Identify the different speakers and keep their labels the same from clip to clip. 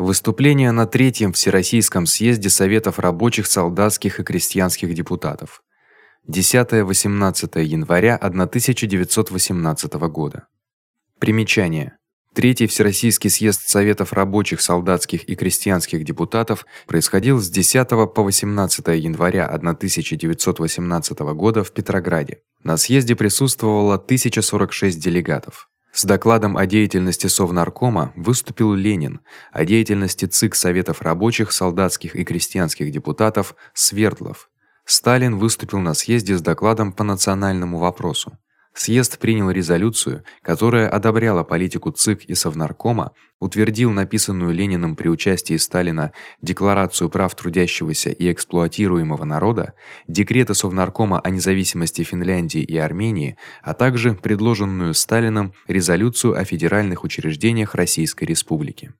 Speaker 1: Выступление на третьем Всероссийском съезде Советов рабочих, солдатских и крестьянских депутатов. 10-18 января 1918 года. Примечание: Третий Всероссийский съезд Советов рабочих, солдатских и крестьянских депутатов происходил с 10 по 18 января 1918 года в Петрограде. На съезде присутствовало 1046 делегатов. С докладом о деятельности Совнаркома выступил Ленин, о деятельности ЦИК Советов рабочих, солдатских и крестьянских депутатов Свердлов. Сталин выступил на съезде с докладом по национальному вопросу. Съезд принял резолюцию, которая одобряла политику ЦИК и Совнаркома, утвердил написанную Лениным при участии Сталина Декларацию прав трудящегося и эксплуатируемого народа, декреты Совнаркома о независимости Финляндии и Армении, а также предложенную Сталиным резолюцию о федеральных учреждениях Российской Республики.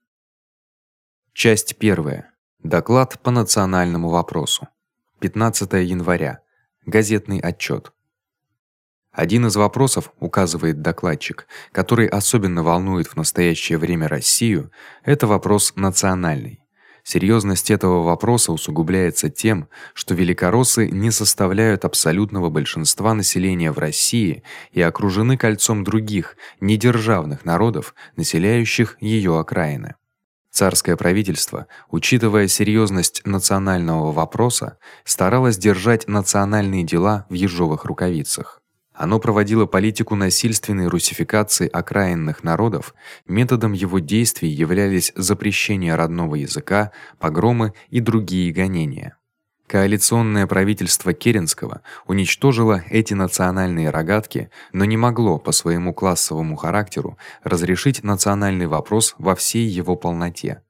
Speaker 1: Часть 1. Доклад по национальному вопросу. 15 января. Газетный отчёт. Один из вопросов, указывает докладчик, который особенно волнует в настоящее время Россию, это вопрос национальный. Серьёзность этого вопроса усугубляется тем, что великороссы не составляют абсолютного большинства населения в России и окружены кольцом других недержавных народов, населяющих её окраины. Царское правительство, учитывая серьёзность национального вопроса, старалось держать национальные дела в ежовых рукавицах. Оно проводило политику насильственной русификации окраинных народов. Методом его действий являлись запрещение родного языка, погромы и другие гонения. Коалиционное правительство Керенского уничтожило эти национальные рогатки, но не могло по своему классовому характеру разрешить национальный вопрос во всей его полноте.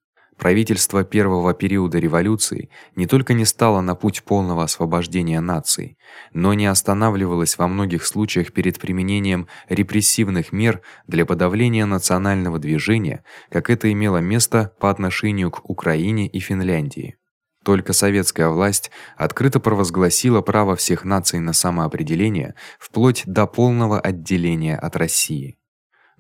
Speaker 1: Правительство первого периода революции не только не стало на путь полного освобождения наций, но не останавливалось во многих случаях перед применением репрессивных мер для подавления национального движения, как это имело место по отношению к Украине и Финляндии. Только советская власть открыто провозгласила право всех наций на самоопределение вплоть до полного отделения от России.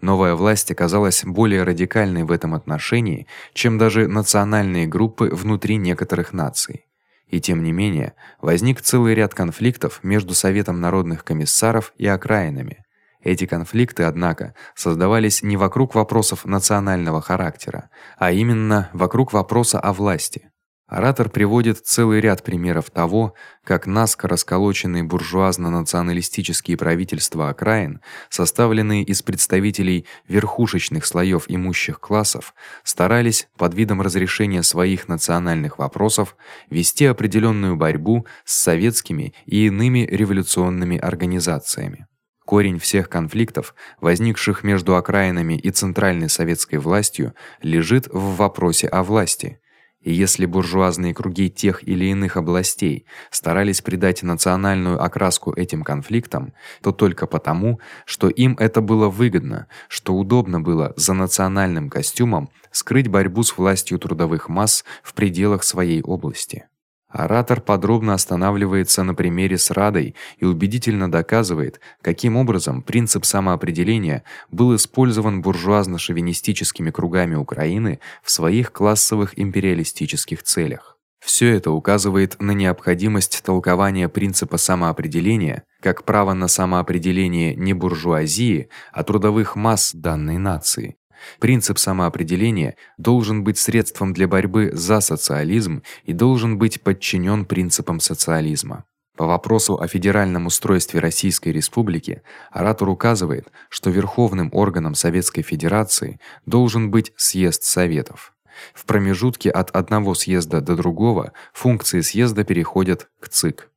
Speaker 1: Новая власть оказалась более радикальной в этом отношении, чем даже национальные группы внутри некоторых наций. И тем не менее, возник целый ряд конфликтов между Советом народных комиссаров и окраинами. Эти конфликты, однако, создавались не вокруг вопросов национального характера, а именно вокруг вопроса о власти. Оратор приводит целый ряд примеров того, как наскоро расколоченные буржуазно-националистические правительства окраин, составленные из представителей верхушечных слоёв имущих классов, старались под видом разрешения своих национальных вопросов вести определённую борьбу с советскими и иными революционными организациями. Корень всех конфликтов, возникших между окраинами и центральной советской властью, лежит в вопросе о власти и если буржуазные круги тех или иных областей старались придать национальную окраску этим конфликтам, то только потому, что им это было выгодно, что удобно было за национальным костюмом скрыть борьбу с властью трудовых масс в пределах своей области. Оратор подробно останавливается на примере с Радой и убедительно доказывает, каким образом принцип самоопределения был использован буржуазно-шовинистическими кругами Украины в своих классовых империалистических целях. Всё это указывает на необходимость толкования принципа самоопределения как права на самоопределение не буржуазии, а трудовых масс данной нации, Принцип самоопределения должен быть средством для борьбы за социализм и должен быть подчинен принципам социализма. По вопросу о федеральном устройстве Российской Республики оратор указывает, что верховным органом Советской Федерации должен быть съезд советов. В промежутке от одного съезда до другого функции съезда переходят к ЦИК.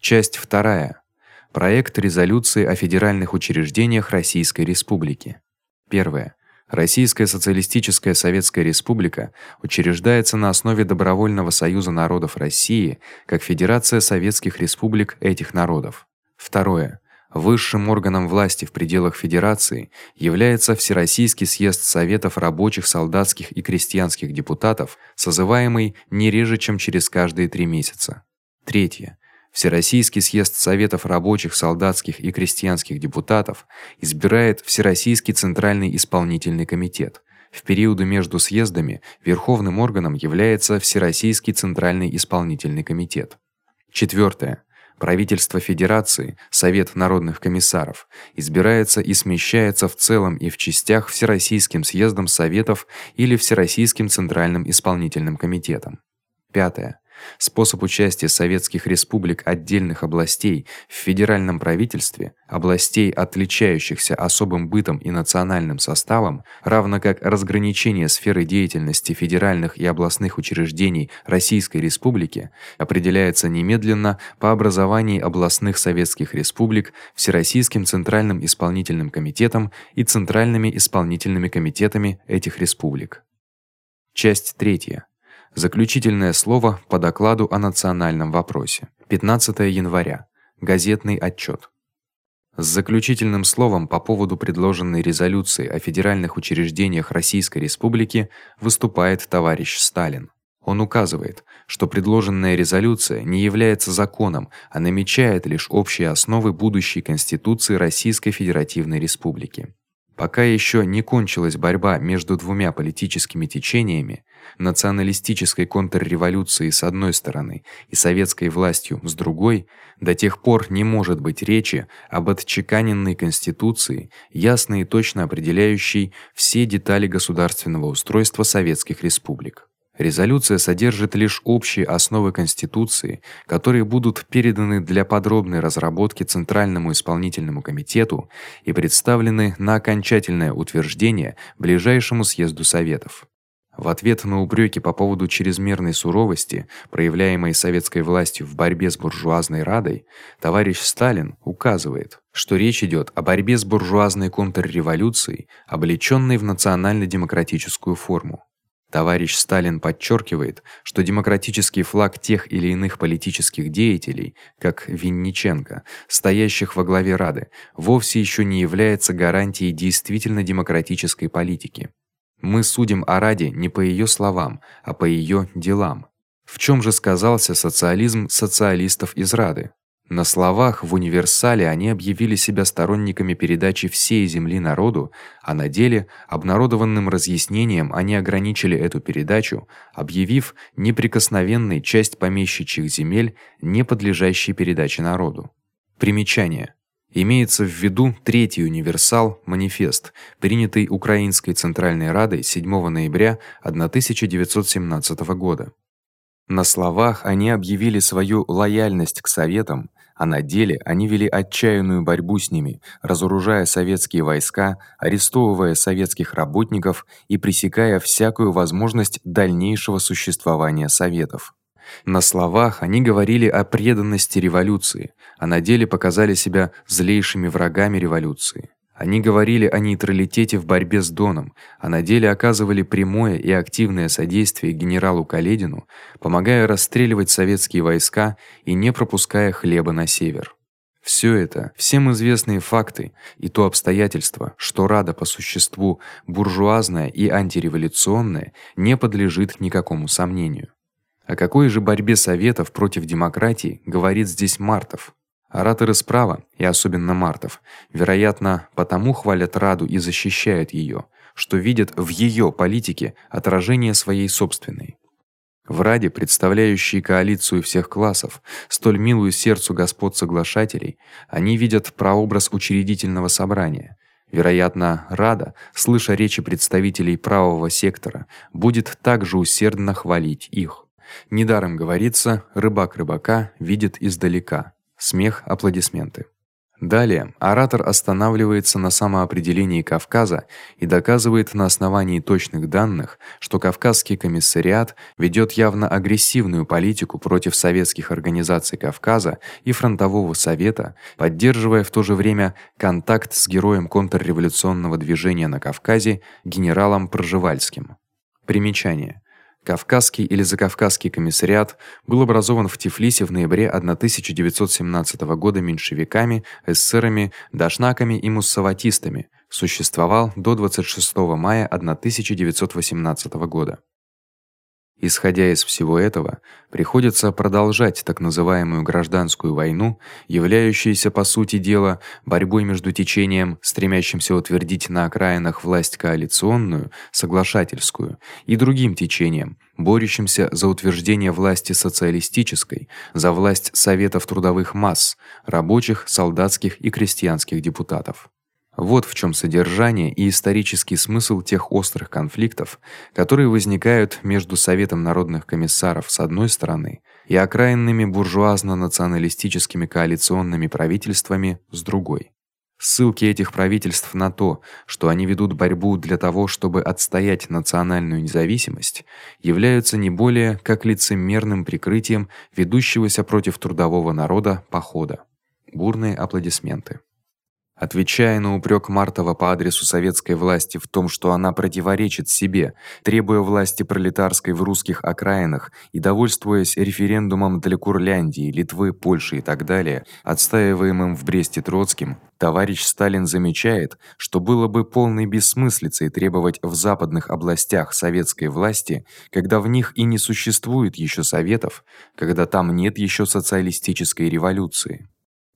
Speaker 1: Часть вторая. Проект резолюции о федеральных учреждениях Российской Республики. Первое. Российская социалистическая советская республика учреждается на основе добровольного союза народов России как федерация советских республик этих народов. Второе. Высшим органом власти в пределах федерации является Всероссийский съезд советов рабочих, солдатских и крестьянских депутатов, созываемый не реже, чем через каждые 3 месяца. Третье. Всероссийский съезд советов рабочих, солдатских и крестьянских депутатов избирает Всероссийский центральный исполнительный комитет. В периоды между съездами верховным органом является Всероссийский Центральный исполнительный комитет. Четвёртое. Правительство Федерации, Совет народных комиссаров избирается и смещается в целом и в частях Всероссийским съездом советов или Всероссийским Центральным исполнительным комитетом. Пятое. Способ участия советских республик отдельных областей в федеральном правительстве, областей, отличающихся особым бытом и национальным составом, равно как разграничение сферы деятельности федеральных и областных учреждений Российской Республики, определяется немедленно по образовании областных советских республик Всероссийским Центральным исполнительным комитетом и центральными исполнительными комитетами этих республик. Часть третья. Заключительное слово по докладу о национальном вопросе. 15 января. Газетный отчёт. С заключительным словом по поводу предложенной резолюции о федеральных учреждениях Российской Республики выступает товарищ Сталин. Он указывает, что предложенная резолюция не является законом, а намечает лишь общие основы будущей конституции Российской Федеративной Республики. Пока ещё не кончилась борьба между двумя политическими течениями, националистической контрреволюцией с одной стороны и советской властью с другой, до тех пор не может быть речи об отчеканенной конституции, ясно и точно определяющей все детали государственного устройства советских республик. Резолюция содержит лишь общие основы конституции, которые будут переданы для подробной разработки Центральному исполнительному комитету и представлены на окончательное утверждение ближайшему съезду советов. В ответ на упреки по поводу чрезмерной суровости, проявляемой советской властью в борьбе с буржуазной радой, товарищ Сталин указывает, что речь идёт о борьбе с буржуазной контрреволюцией, облечённой в национально-демократическую форму. Товарищ Сталин подчеркивает, что демократический флаг тех или иных политических деятелей, как Винниченко, стоящих во главе Рады, вовсе ещё не является гарантией действительно демократической политики. Мы судим о Раде не по её словам, а по её делам. В чём же сказался социализм социалистов из Рады? На словах в универсале они объявили себя сторонниками передачи всей земли народу, а на деле обнародованным разъяснением они ограничили эту передачу, объявив неприкосновенной часть помещичьих земель, не подлежащей передаче народу. Примечание: Имеется в виду третий универсал манифест, принятый Украинской Центральной Радой 7 ноября 1917 года. На словах они объявили свою лояльность к советам, а на деле они вели отчаянную борьбу с ними, разоружая советские войска, арестовывая советских работников и пресекая всякую возможность дальнейшего существования советов. На словах они говорили о преданности революции, а на деле показали себя злейшими врагами революции. Они говорили о нейтралитете в борьбе с Доном, а на деле оказывали прямое и активное содействие генералу Каледину, помогая расстреливать советские войска и не пропуская хлеба на север. Всё это, всем известные факты и то обстоятельство, что Рада по существу буржуазная и антиреволюционная, не подлежит никакому сомнению. О какой же борьбе советов против демократии говорит здесь Мартов? Ораторы справа, и особенно Мартов, вероятно, потому хвалят Раду и защищают её, что видят в её политике отражение своей собственной. В Раде, представляющей коалицию всех классов, столь милую сердцу господ соглашателей, они видят прообраз учредительного собрания. Вероятно, Рада, слыша речи представителей правого сектора, будет также усердно хвалить их. Недаром говорится: рыбак рыбака видит издалека. Смех, аплодисменты. Далее оратор останавливается на самоопределении Кавказа и доказывает на основании точных данных, что Кавказский комиссариат ведёт явно агрессивную политику против советских организаций Кавказа и фронтового совета, поддерживая в то же время контакт с героем контрреволюционного движения на Кавказе генералом Пржевальским. Примечание: Кавказский или Закавказский комиссариат был образован в Тифлисе в ноябре 1917 года меньшевиками, эсерами, дашнаками и муссаватистами. Существовал до 26 мая 1918 года. Исходя из всего этого, приходится продолжать так называемую гражданскую войну, являющуюся по сути дела борьбой между течением, стремящимся утвердить на окраинах власть коалиционную, соглашательскую, и другим течением, борющимся за утверждение власти социалистической, за власть советов трудовых масс, рабочих, солдатских и крестьянских депутатов. Вот в чём содержание и исторический смысл тех острых конфликтов, которые возникают между Советом народных комиссаров с одной стороны и окраинными буржуазно-националистическими коалиционными правительствами с другой. Ссылки этих правительств на то, что они ведут борьбу для того, чтобы отстоять национальную независимость, являются не более как лицемерным прикрытием ведущегося против трудового народа похода. Бурные аплодисменты. Отвечая на упрёк Мартова по адресу советской власти в том, что она противоречит себе, требуя власти пролетарской в русских окраинах и довольствуясь референдумом для Курляндии, Литвы, Польши и так далее, отстаиваемым в Бресте Троцким, товарищ Сталин замечает, что было бы полной бессмыслицей требовать в западных областях советской власти, когда в них и не существует ещё советов, когда там нет ещё социалистической революции.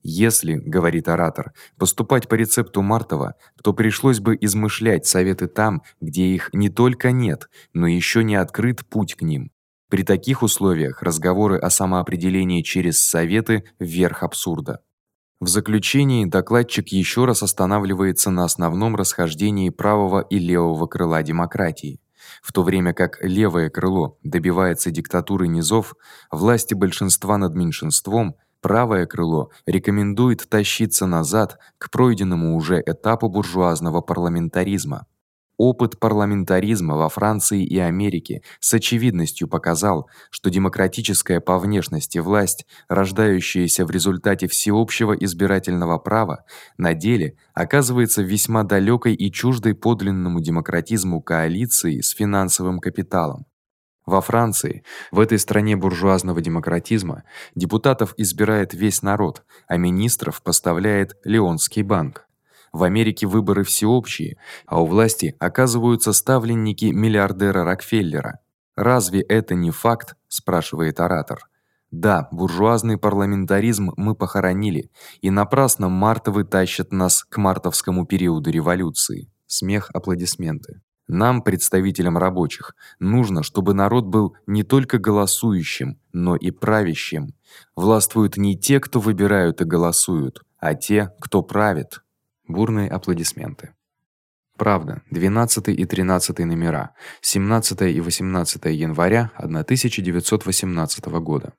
Speaker 1: Если, говорит оратор, поступать по рецепту Мартова, то пришлось бы измышлять советы там, где их не только нет, но ещё не открыт путь к ним. При таких условиях разговоры о самоопределении через советы верх абсурда. В заключении докладчик ещё раз останавливается на основном расхождении правого и левого крыла демократии. В то время как левое крыло добивается диктатуры низов, власти большинства над меньшинством, Правое крыло рекомендует тащиться назад к пройденному уже этапу буржуазного парламентаризма. Опыт парламентаризма во Франции и Америке с очевидностью показал, что демократическая по внешности власть, рождающаяся в результате всеобщего избирательного права, на деле оказывается весьма далёкой и чуждой подлинному демократизму коалиции с финансовым капиталом. Во Франции, в этой стране буржуазного демократизма, депутатов избирает весь народ, а министров поставляет Леонский банк. В Америке выборы всеобщие, а у власти оказываются ставленники миллиардера Рокфеллера. Разве это не факт, спрашивает оратор. Да, буржуазный парламентаризм мы похоронили, и напрасно мартовы тащат нас к мартовскому периоду революции. Смех, аплодисменты. Нам, представителям рабочих, нужно, чтобы народ был не только голосующим, но и правящим. Властвуют не те, кто выбирают и голосуют, а те, кто правит. Бурные аплодисменты. Правда, 12 и 13 номера, 17 и 18 января 1918 года.